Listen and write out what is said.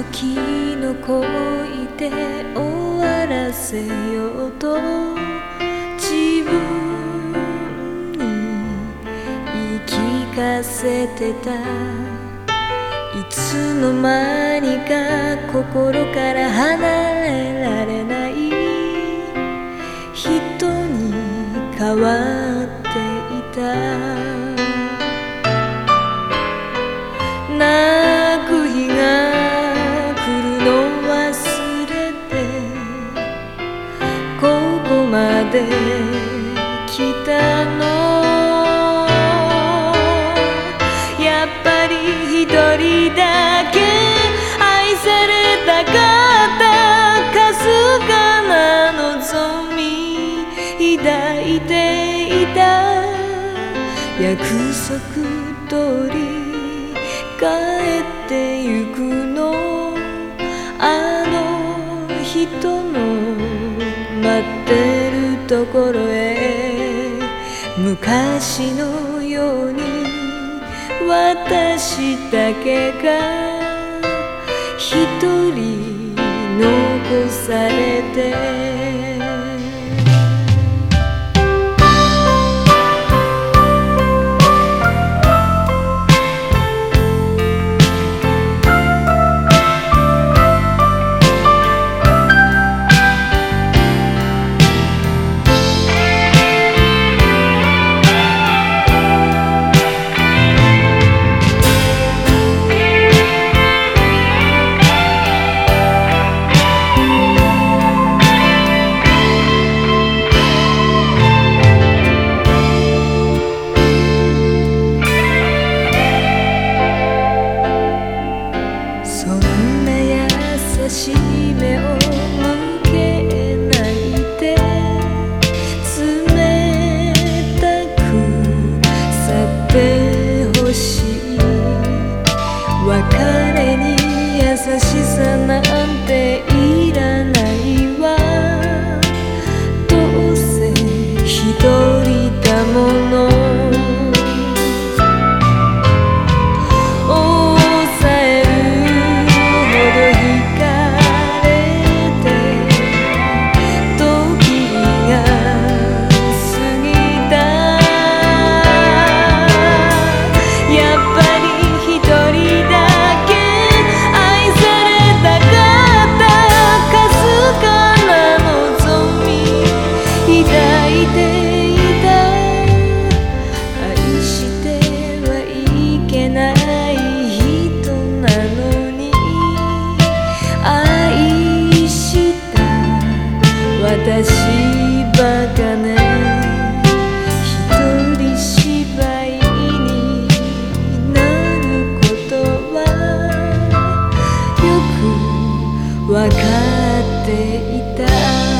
時の恋で終わらせようと自分に言い聞かせてたいつの間にか心から離れられない人に変わっていたで来たの。やっぱり一人だけ愛されたかったかすかな望み抱いていた。約束通り帰ってゆくの。あの人の待ってところへ昔のように私だけが一人残されてし目をていた